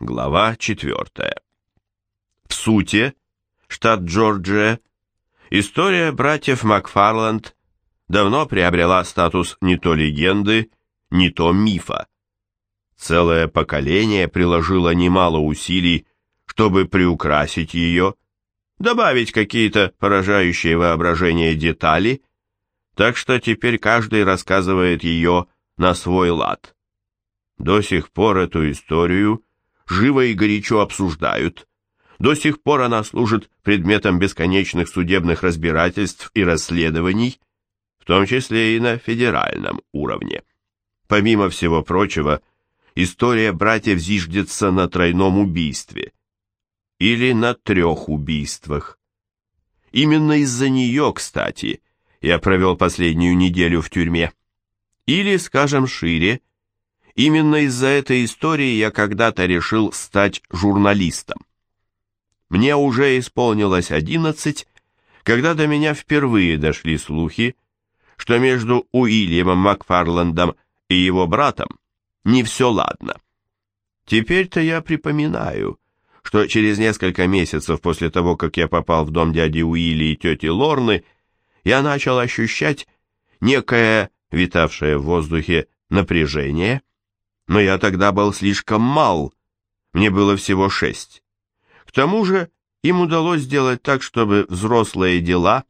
Глава 4. В сути, штат Джорджия, история братьев Макфарланд давно приобрела статус не то легенды, не то мифа. Целое поколение приложило немало усилий, чтобы приукрасить ее, добавить какие-то поражающие воображение детали, так что теперь каждый рассказывает ее на свой лад. До сих пор эту историю живо и горячо обсуждают. До сих пор она служит предметом бесконечных судебных разбирательств и расследований, в том числе и на федеральном уровне. Помимо всего прочего, история братьев зиждется на тройном убийстве. Или на трех убийствах. Именно из-за нее, кстати, я провел последнюю неделю в тюрьме. Или, скажем шире, Именно из-за этой истории я когда-то решил стать журналистом. Мне уже исполнилось одиннадцать, когда до меня впервые дошли слухи, что между Уильямом Макфарландом и его братом не все ладно. Теперь-то я припоминаю, что через несколько месяцев после того, как я попал в дом дяди Уилли и тети Лорны, я начал ощущать некое, витавшее в воздухе, напряжение, но я тогда был слишком мал, мне было всего шесть. К тому же им удалось сделать так, чтобы взрослые дела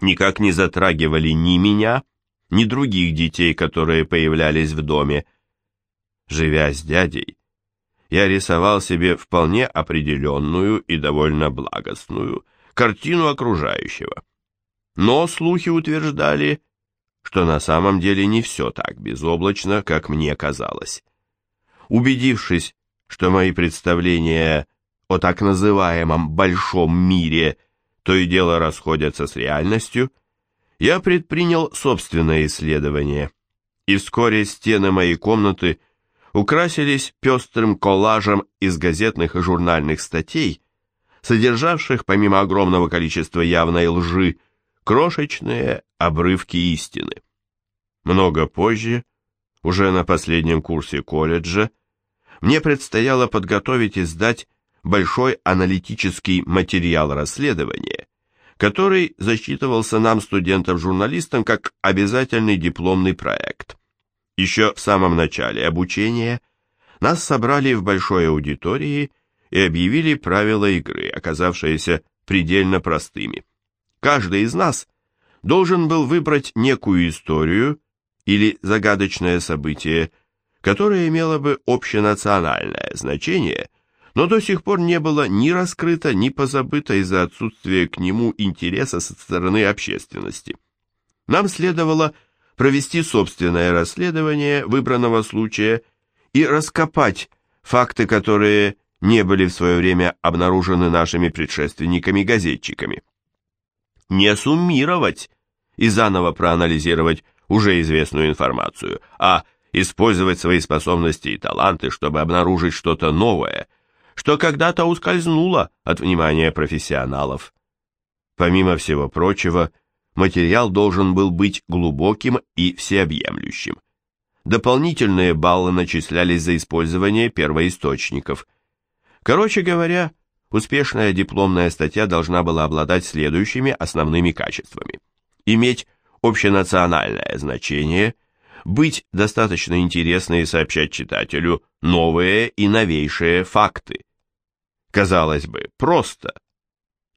никак не затрагивали ни меня, ни других детей, которые появлялись в доме. Живя с дядей, я рисовал себе вполне определенную и довольно благостную картину окружающего. Но слухи утверждали, что на самом деле не все так безоблачно, как мне казалось. Убедившись, что мои представления о так называемом «большом мире» то и дело расходятся с реальностью, я предпринял собственное исследование, и вскоре стены моей комнаты украсились пестрым коллажем из газетных и журнальных статей, содержавших, помимо огромного количества явной лжи, крошечные обрывки истины. Много позже, уже на последнем курсе колледжа, мне предстояло подготовить и сдать большой аналитический материал расследования, который засчитывался нам, студентам-журналистам, как обязательный дипломный проект. Еще в самом начале обучения нас собрали в большой аудитории и объявили правила игры, оказавшиеся предельно простыми. Каждый из нас должен был выбрать некую историю или загадочное событие, которое имело бы общенациональное значение, но до сих пор не было ни раскрыто, ни позабыто из-за отсутствия к нему интереса со стороны общественности. Нам следовало провести собственное расследование выбранного случая и раскопать факты, которые не были в свое время обнаружены нашими предшественниками-газетчиками не суммировать и заново проанализировать уже известную информацию, а использовать свои способности и таланты, чтобы обнаружить что-то новое, что когда-то ускользнуло от внимания профессионалов. Помимо всего прочего, материал должен был быть глубоким и всеобъемлющим. Дополнительные баллы начислялись за использование первоисточников. Короче говоря, Успешная дипломная статья должна была обладать следующими основными качествами. Иметь общенациональное значение, быть достаточно интересной и сообщать читателю новые и новейшие факты. Казалось бы, просто.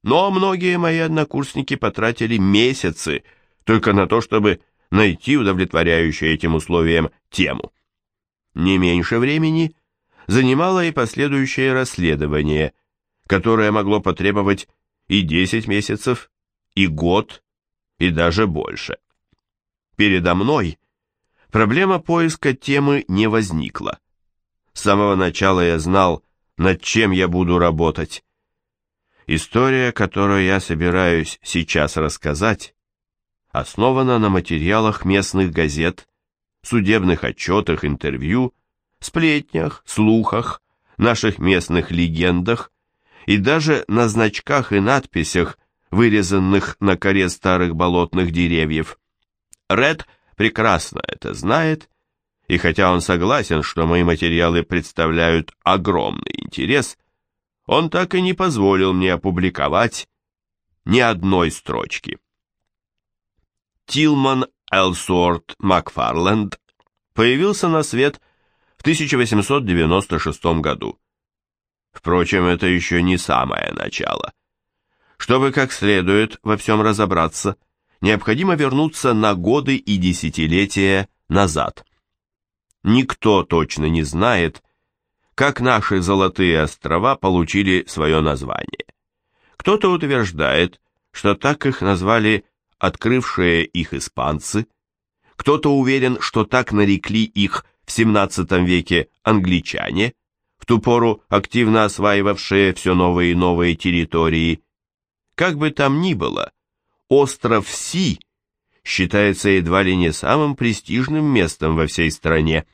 Но многие мои однокурсники потратили месяцы только на то, чтобы найти удовлетворяющую этим условиям тему. Не меньше времени занимало и последующее расследование – которое могло потребовать и 10 месяцев, и год, и даже больше. Передо мной проблема поиска темы не возникла. С самого начала я знал, над чем я буду работать. История, которую я собираюсь сейчас рассказать, основана на материалах местных газет, судебных отчетах, интервью, сплетнях, слухах, наших местных легендах и даже на значках и надписях, вырезанных на коре старых болотных деревьев. Ред прекрасно это знает и хотя он согласен, что мои материалы представляют огромный интерес, он так и не позволил мне опубликовать ни одной строчки. Тилман Элсуорт Макфарленд появился на свет в 1896 году. Впрочем, это еще не самое начало. Чтобы как следует во всем разобраться, необходимо вернуться на годы и десятилетия назад. Никто точно не знает, как наши Золотые острова получили свое название. Кто-то утверждает, что так их назвали открывшие их испанцы, кто-то уверен, что так нарекли их в XVII веке англичане, в ту пору активно осваивавшие все новые и новые территории. Как бы там ни было, остров Си считается едва ли не самым престижным местом во всей стране.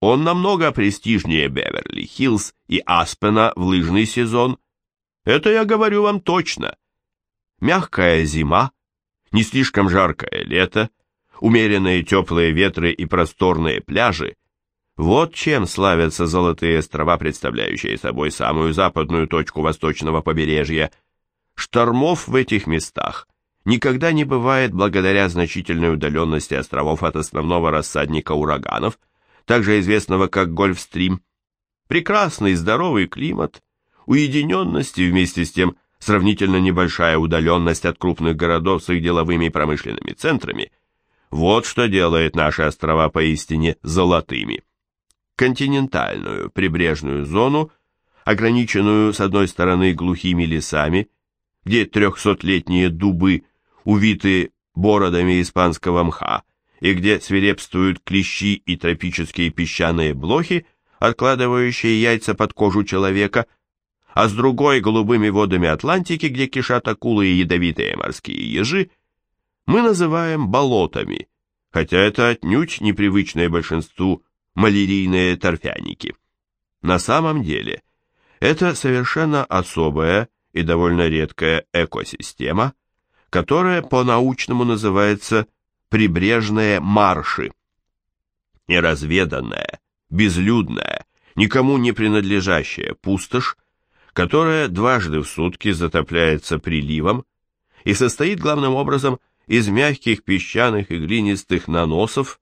Он намного престижнее Беверли-Хиллз и Аспена в лыжный сезон. Это я говорю вам точно. Мягкая зима, не слишком жаркое лето, умеренные теплые ветры и просторные пляжи – вот чем славятся Золотые острова, представляющие собой самую западную точку восточного побережья. Штормов в этих местах никогда не бывает благодаря значительной удаленности островов от основного рассадника ураганов – также известного как Гольфстрим. Прекрасный здоровый климат, уединенность и вместе с тем сравнительно небольшая удаленность от крупных городов с их деловыми и промышленными центрами – вот что делает наши острова поистине золотыми. Континентальную прибрежную зону, ограниченную с одной стороны глухими лесами, где трехсотлетние дубы увиты бородами испанского мха, и где свирепствуют клещи и тропические песчаные блохи, откладывающие яйца под кожу человека, а с другой голубыми водами Атлантики, где кишат акулы и ядовитые морские ежи, мы называем болотами, хотя это отнюдь непривычное большинству малярийные торфяники. На самом деле, это совершенно особая и довольно редкая экосистема, которая по-научному называется прибрежные марши. Неразведанная, безлюдная, никому не принадлежащая пустошь, которая дважды в сутки затопляется приливом и состоит главным образом из мягких песчаных и глинистых наносов,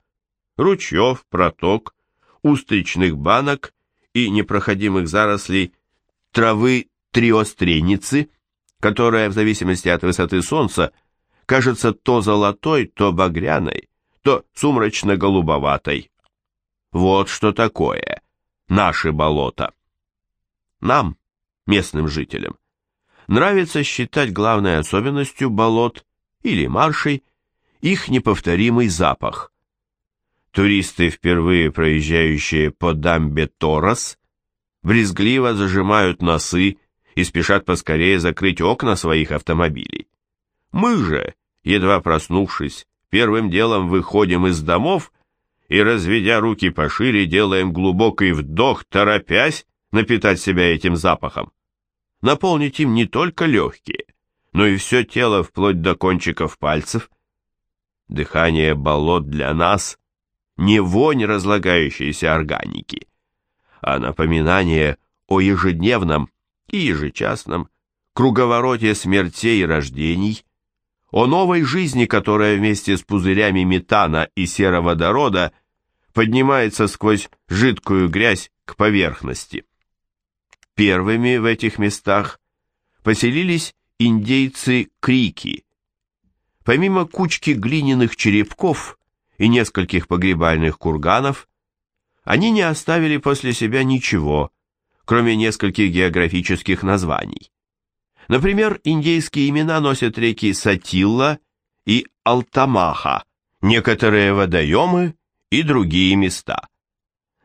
ручьев, проток, устричных банок и непроходимых зарослей травы триостреницы, которая в зависимости от высоты солнца кажется то золотой, то багряной, то сумрачно-голубоватой. Вот что такое наши болота. Нам, местным жителям, нравится считать главной особенностью болот или маршей их неповторимый запах. Туристы, впервые проезжающие по дамбе Торос, брезгливо зажимают носы и спешат поскорее закрыть окна своих автомобилей. Мы же, едва проснувшись, первым делом выходим из домов и, разведя руки пошире, делаем глубокий вдох, торопясь напитать себя этим запахом. Наполнить им не только легкие, но и все тело вплоть до кончиков пальцев. Дыхание болот для нас не вонь разлагающейся органики, а напоминание о ежедневном и ежечасном круговороте смертей и рождений, о новой жизни, которая вместе с пузырями метана и сероводорода поднимается сквозь жидкую грязь к поверхности. Первыми в этих местах поселились индейцы Крики. Помимо кучки глиняных черепков и нескольких погребальных курганов, они не оставили после себя ничего, кроме нескольких географических названий. Например, индейские имена носят реки Сатилла и Алтамаха, некоторые водоемы и другие места.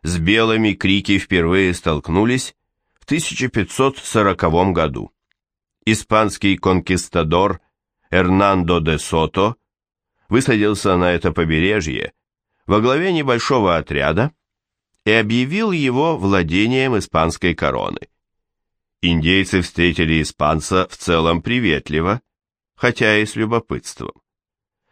С белыми крики впервые столкнулись в 1540 году. Испанский конкистадор Эрнандо де Сото высадился на это побережье во главе небольшого отряда и объявил его владением испанской короны. Индейцы встретили испанца в целом приветливо, хотя и с любопытством.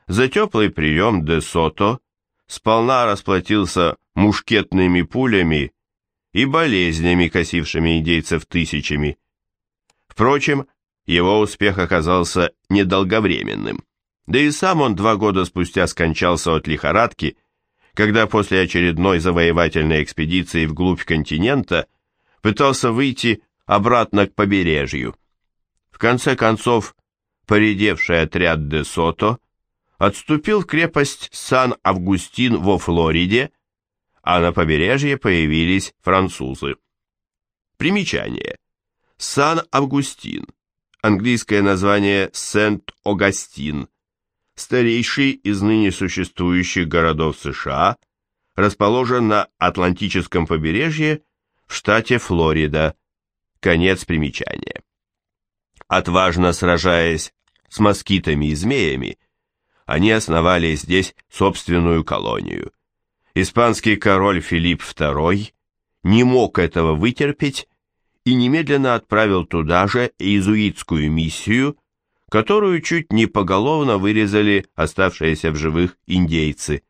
За теплый прием де Сото сполна расплатился мушкетными пулями и болезнями, косившими индейцев тысячами. Впрочем, его успех оказался недолговременным. Да и сам он два года спустя скончался от лихорадки, когда после очередной завоевательной экспедиции вглубь континента пытался выйти обратно к побережью. В конце концов, поредевший отряд де Сото отступил в крепость Сан-Августин во Флориде, а на побережье появились французы. Примечание. Сан-Августин. Английское название Сент-Огастин. Старейший из ныне существующих городов США, расположен на Атлантическом побережье в штате Флорида. Конец примечания. Отважно сражаясь с москитами и змеями, они основали здесь собственную колонию. Испанский король Филипп II не мог этого вытерпеть и немедленно отправил туда же иезуитскую миссию, которую чуть не поголовно вырезали оставшиеся в живых индейцы.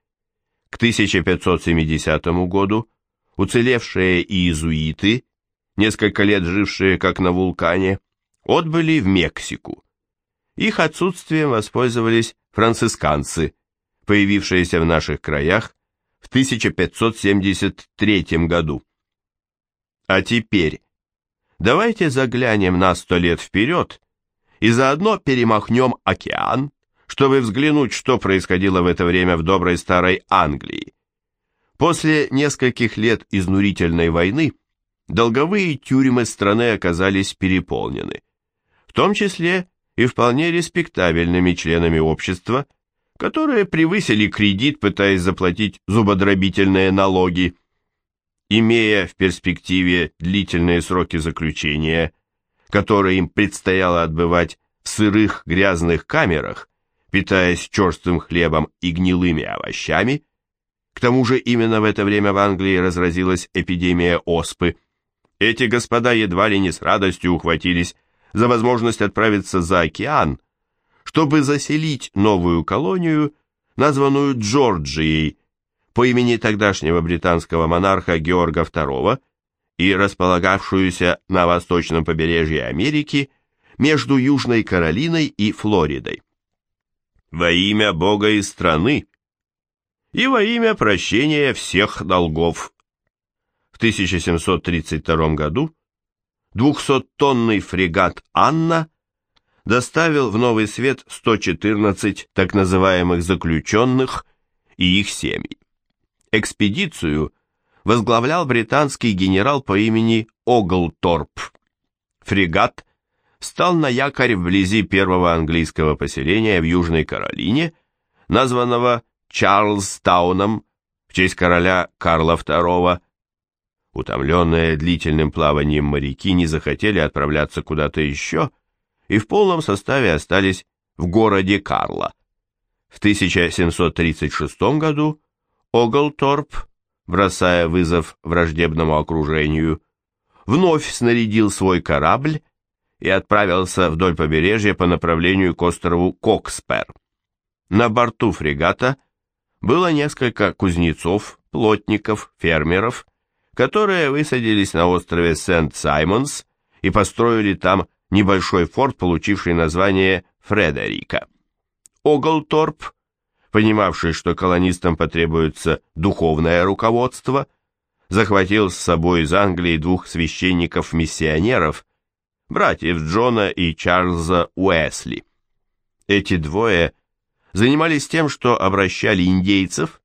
К 1570 году уцелевшие иезуиты, несколько лет жившие как на вулкане, отбыли в Мексику. Их отсутствием воспользовались францисканцы, появившиеся в наших краях в 1573 году. А теперь давайте заглянем на сто лет вперед и заодно перемахнем океан, чтобы взглянуть, что происходило в это время в доброй старой Англии. После нескольких лет изнурительной войны долговые тюрьмы страны оказались переполнены, в том числе и вполне респектабельными членами общества, которые превысили кредит, пытаясь заплатить зубодробительные налоги. Имея в перспективе длительные сроки заключения, которые им предстояло отбывать в сырых грязных камерах, питаясь черствым хлебом и гнилыми овощами, к тому же именно в это время в Англии разразилась эпидемия оспы, эти господа едва ли не с радостью ухватились за возможность отправиться за океан, чтобы заселить новую колонию, названную Джорджией, по имени тогдашнего британского монарха Георга II и располагавшуюся на восточном побережье Америки между Южной Каролиной и Флоридой. Во имя Бога и страны и во имя прощения всех долгов. В 1732 году 200-тонный фрегат «Анна» доставил в Новый Свет 114 так называемых заключенных и их семьи. Экспедицию возглавлял британский генерал по имени Оглторп. Фрегат стал на якорь вблизи первого английского поселения в Южной Каролине, названного Чарльстауном в честь короля Карла II. Утомленные длительным плаванием моряки не захотели отправляться куда-то еще – и в полном составе остались в городе Карла. В 1736 году Оглторп, бросая вызов враждебному окружению, вновь снарядил свой корабль и отправился вдоль побережья по направлению к острову Кокспер. На борту фрегата было несколько кузнецов, плотников, фермеров, которые высадились на острове Сент-Саймонс и построили там небольшой форт, получивший название Фредерика. Оглторп, понимавший, что колонистам потребуется духовное руководство, захватил с собой из Англии двух священников-миссионеров, братьев Джона и Чарльза Уэсли. Эти двое занимались тем, что обращали индейцев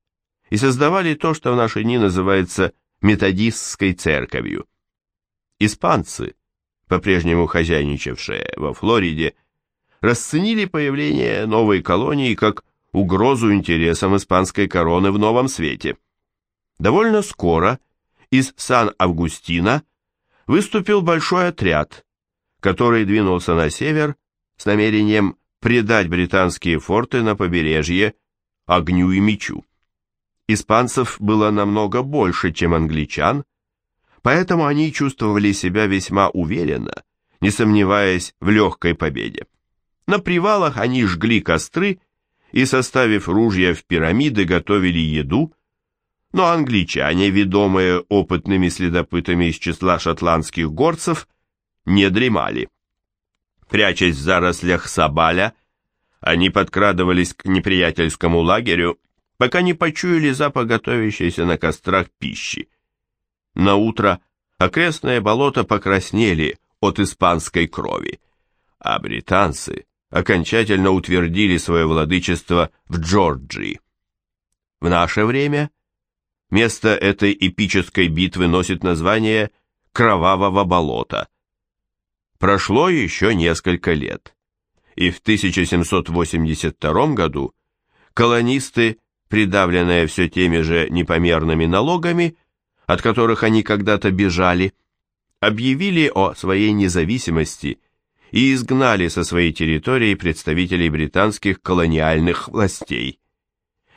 и создавали то, что в наши дни называется методистской церковью. Испанцы, по-прежнему хозяйничавшие во Флориде, расценили появление новой колонии как угрозу интересам испанской короны в новом свете. Довольно скоро из Сан-Августина выступил большой отряд, который двинулся на север с намерением предать британские форты на побережье огню и мечу. Испанцев было намного больше, чем англичан, поэтому они чувствовали себя весьма уверенно, не сомневаясь в легкой победе. На привалах они жгли костры и, составив ружья в пирамиды, готовили еду, но англичане, ведомые опытными следопытами из числа шотландских горцев, не дремали. Прячась в зарослях Сабаля, они подкрадывались к неприятельскому лагерю, пока не почуяли запах готовящейся на кострах пищи. На утро окрестные болота покраснели от испанской крови, а британцы окончательно утвердили свое владычество в Джорджии. В наше время место этой эпической битвы носит название Кровавого болота. Прошло еще несколько лет, и в 1782 году колонисты, придавленные все теми же непомерными налогами, от которых они когда-то бежали, объявили о своей независимости и изгнали со своей территории представителей британских колониальных властей.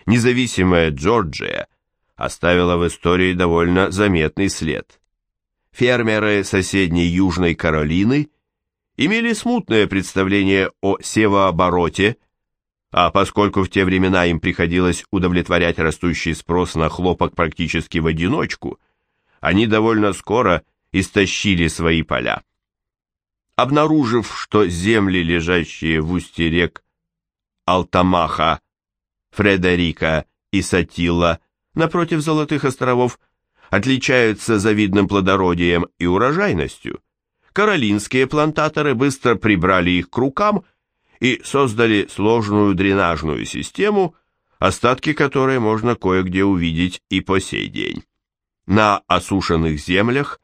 Независимая Джорджия оставила в истории довольно заметный след. Фермеры соседней Южной Каролины имели смутное представление о севообороте, а поскольку в те времена им приходилось удовлетворять растущий спрос на хлопок практически в одиночку, они довольно скоро истощили свои поля. Обнаружив, что земли, лежащие в устье рек Алтамаха, Фредерика и Сатила напротив Золотых островов, отличаются завидным плодородием и урожайностью, каролинские плантаторы быстро прибрали их к рукам и создали сложную дренажную систему, остатки которой можно кое-где увидеть и по сей день. На осушенных землях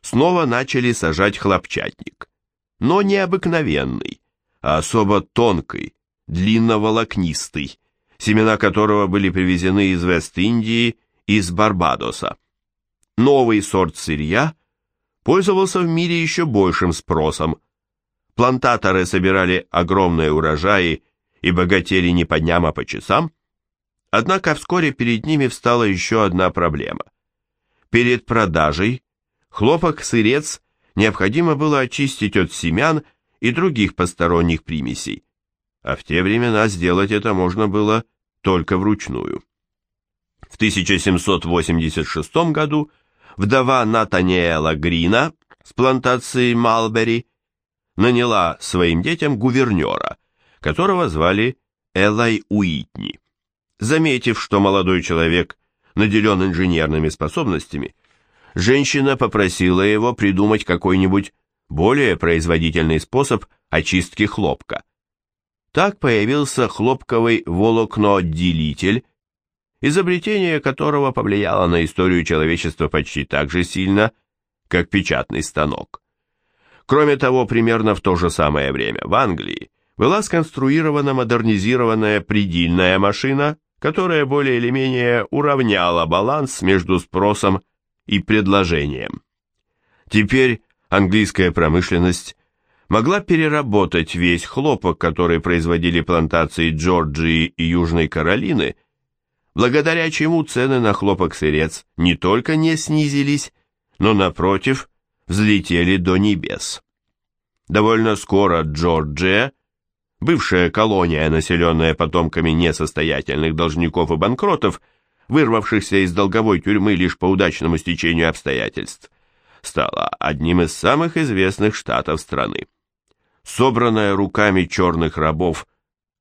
снова начали сажать хлопчатник, но не обыкновенный, а особо тонкий, длинноволокнистый, семена которого были привезены из Вест-Индии из Барбадоса. Новый сорт сырья пользовался в мире еще большим спросом. Плантаторы собирали огромные урожаи и богатели не по дням, а по часам. Однако вскоре перед ними встала еще одна проблема. Перед продажей хлопок-сырец необходимо было очистить от семян и других посторонних примесей, а в те времена сделать это можно было только вручную. В 1786 году вдова Натаниэла Грина с плантации Малбери наняла своим детям гувернера, которого звали Элай Уитни. Заметив, что молодой человек наделен инженерными способностями, женщина попросила его придумать какой-нибудь более производительный способ очистки хлопка. Так появился хлопковый волокноотделитель, изобретение которого повлияло на историю человечества почти так же сильно, как печатный станок. Кроме того, примерно в то же самое время в Англии была сконструирована модернизированная предельная машина, которая более или менее уравняла баланс между спросом и предложением. Теперь английская промышленность могла переработать весь хлопок, который производили плантации Джорджии и Южной Каролины, благодаря чему цены на хлопок-сырец не только не снизились, но, напротив, взлетели до небес. Довольно скоро Джорджия, бывшая колония, населенная потомками несостоятельных должников и банкротов, вырвавшихся из долговой тюрьмы лишь по удачному стечению обстоятельств, стала одним из самых известных штатов страны. Собранное руками черных рабов,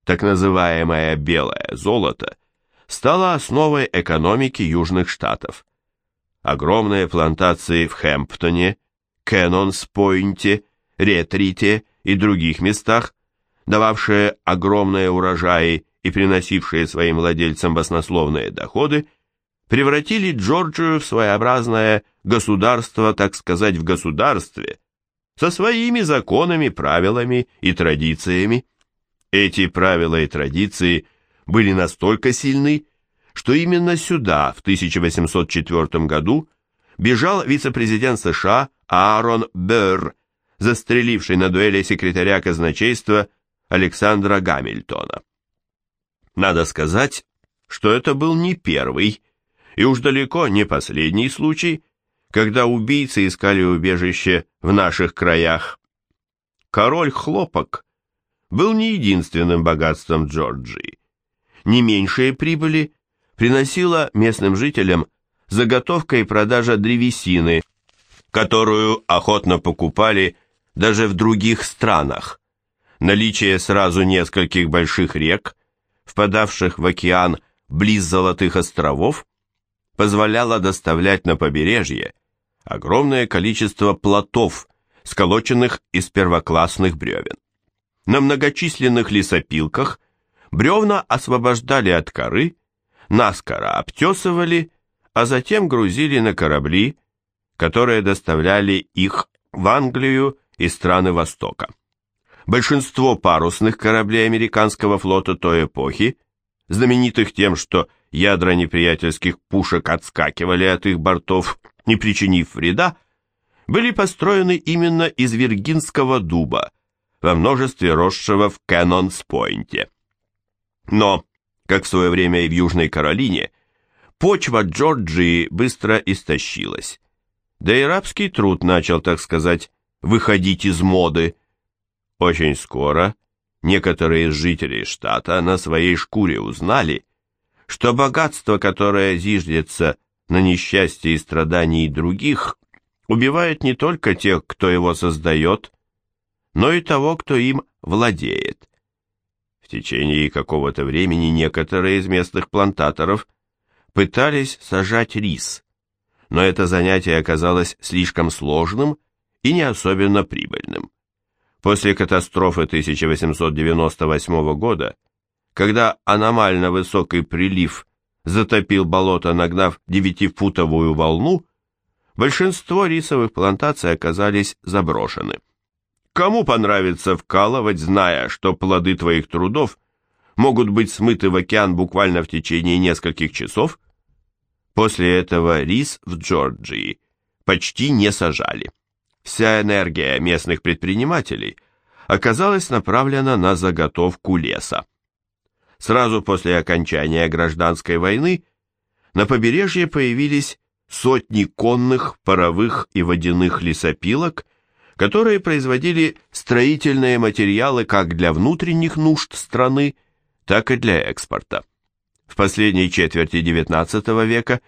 так называемое «белое золото», стало основой экономики Южных Штатов. Огромные плантации в Хэмптоне, Кэнонс-Пойнте, Ретрите и других местах, дававшие огромные урожаи и приносившие своим владельцам баснословные доходы, превратили Джорджию в своеобразное государство, так сказать, в государстве, со своими законами, правилами и традициями. Эти правила и традиции были настолько сильны, что именно сюда в 1804 году бежал вице-президент США Аарон Берр, застреливший на дуэли секретаря казначейства Александра Гамильтона. Надо сказать, что это был не первый и уж далеко не последний случай, когда убийцы искали убежище в наших краях. Король хлопок был не единственным богатством Джорджии. Не меньшие прибыли приносила местным жителям заготовка и продажа древесины, которую охотно покупали даже в других странах. Наличие сразу нескольких больших рек, впадавших в океан близ Золотых островов, позволяло доставлять на побережье огромное количество плотов, сколоченных из первоклассных бревен. На многочисленных лесопилках бревна освобождали от коры, наскоро обтесывали, а затем грузили на корабли, которые доставляли их в Англию и страны Востока. Большинство парусных кораблей американского флота той эпохи, знаменитых тем, что ядра неприятельских пушек отскакивали от их бортов, не причинив вреда, были построены именно из виргинского дуба, во множестве росшего в Кэнонс-Пойнте. Но, как в свое время и в Южной Каролине, почва Джорджии быстро истощилась. Да и рабский труд начал, так сказать, выходить из моды. Очень скоро некоторые из жителей штата на своей шкуре узнали, что богатство, которое зиждется на несчастье и страдании других, убивает не только тех, кто его создает, но и того, кто им владеет. В течение какого-то времени некоторые из местных плантаторов пытались сажать рис, но это занятие оказалось слишком сложным и не особенно прибыльным. После катастрофы 1898 года, когда аномально высокий прилив затопил болото, нагнав девятифутовую волну, большинство рисовых плантаций оказались заброшены. Кому понравится вкалывать, зная, что плоды твоих трудов могут быть смыты в океан буквально в течение нескольких часов? После этого рис в Джорджии почти не сажали. Вся энергия местных предпринимателей оказалась направлена на заготовку леса. Сразу после окончания гражданской войны на побережье появились сотни конных, паровых и водяных лесопилок, которые производили строительные материалы как для внутренних нужд страны, так и для экспорта. В последней четверти XIX века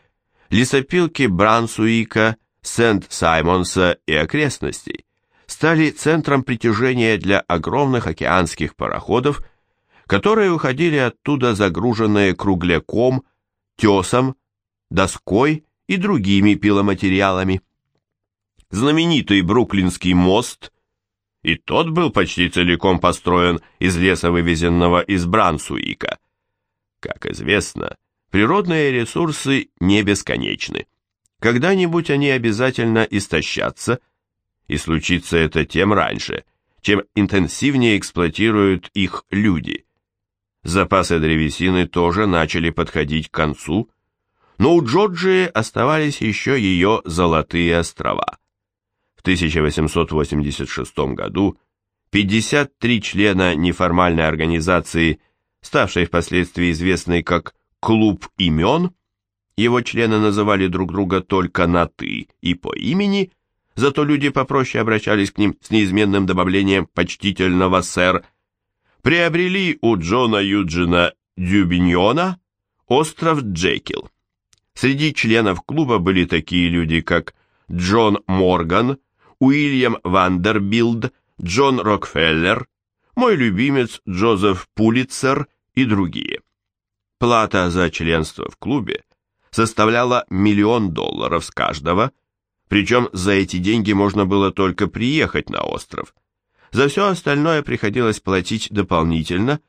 лесопилки Брансуика, Сент-Саймонса и окрестностей стали центром притяжения для огромных океанских пароходов, которые уходили оттуда загруженные кругляком, тесом, доской и другими пиломатериалами. Знаменитый Бруклинский мост, и тот был почти целиком построен из леса, вывезенного из Брансуика. Как известно, природные ресурсы не бесконечны. Когда-нибудь они обязательно истощатся, и случится это тем раньше, чем интенсивнее эксплуатируют их люди. Запасы древесины тоже начали подходить к концу, но у Джорджии оставались еще ее золотые острова. В 1886 году 53 члена неформальной организации, ставшей впоследствии известной как «Клуб имен», его члены называли друг друга только на «ты» и по имени, зато люди попроще обращались к ним с неизменным добавлением почтительного «сэр», приобрели у Джона Юджина Дюбиньона остров Джекил. Среди членов клуба были такие люди, как Джон Морган, Уильям Вандербилд, Джон Рокфеллер, мой любимец Джозеф Пулитцер и другие. Плата за членство в клубе составляла миллион долларов с каждого, причем за эти деньги можно было только приехать на остров. За все остальное приходилось платить дополнительно,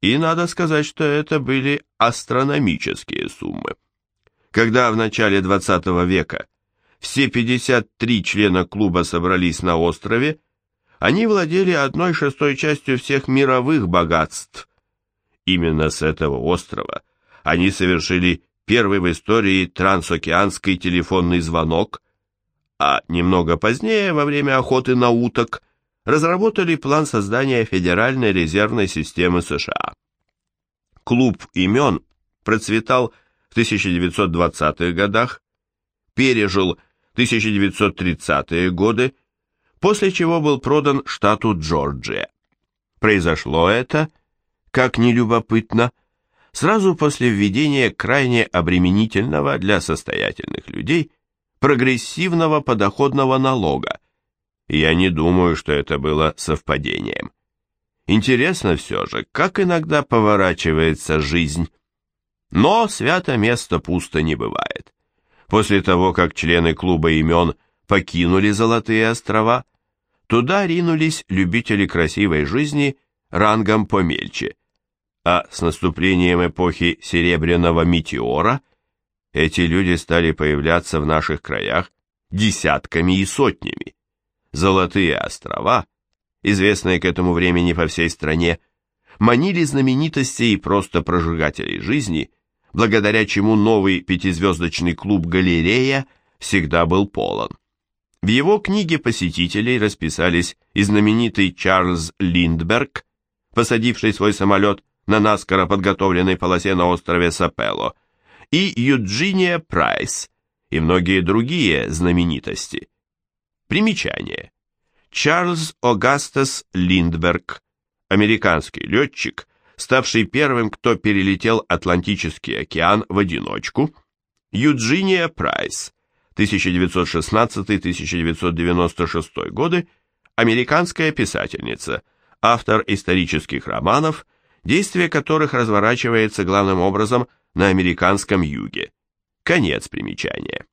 и надо сказать, что это были астрономические суммы. Когда в начале 20 века все 53 члена клуба собрались на острове, они владели одной шестой частью всех мировых богатств. Именно с этого острова они совершили первый в истории трансокеанский телефонный звонок, а немного позднее, во время охоты на уток, разработали план создания Федеральной резервной системы США. Клуб имен процветал в 1920-х годах, пережил 1930-е годы, после чего был продан штату Джорджия. Произошло это, как ни любопытно, сразу после введения крайне обременительного для состоятельных людей прогрессивного подоходного налога. Я не думаю, что это было совпадением. Интересно все же, как иногда поворачивается жизнь. Но свято место пусто не бывает. После того, как члены клуба имен покинули Золотые острова, туда ринулись любители красивой жизни рангом помельче. А с наступлением эпохи Серебряного метеора эти люди стали появляться в наших краях десятками и сотнями. Золотые острова, известные к этому времени по всей стране, манили знаменитостей и просто прожигателей жизни, благодаря чему новый пятизвездочный клуб «Галерея» всегда был полон. В его книге посетителей расписались и знаменитый Чарльз Линдберг, посадивший свой самолет на наскоро подготовленной полосе на острове Сапело, и Юджиния Прайс, и многие другие знаменитости. Примечание. Чарльз Огастес Линдберг, американский летчик, ставший первым, кто перелетел Атлантический океан в одиночку, Юджиния Прайс, 1916-1996 годы, американская писательница, автор исторических романов, действие которых разворачивается главным образом на американском юге. Конец примечания.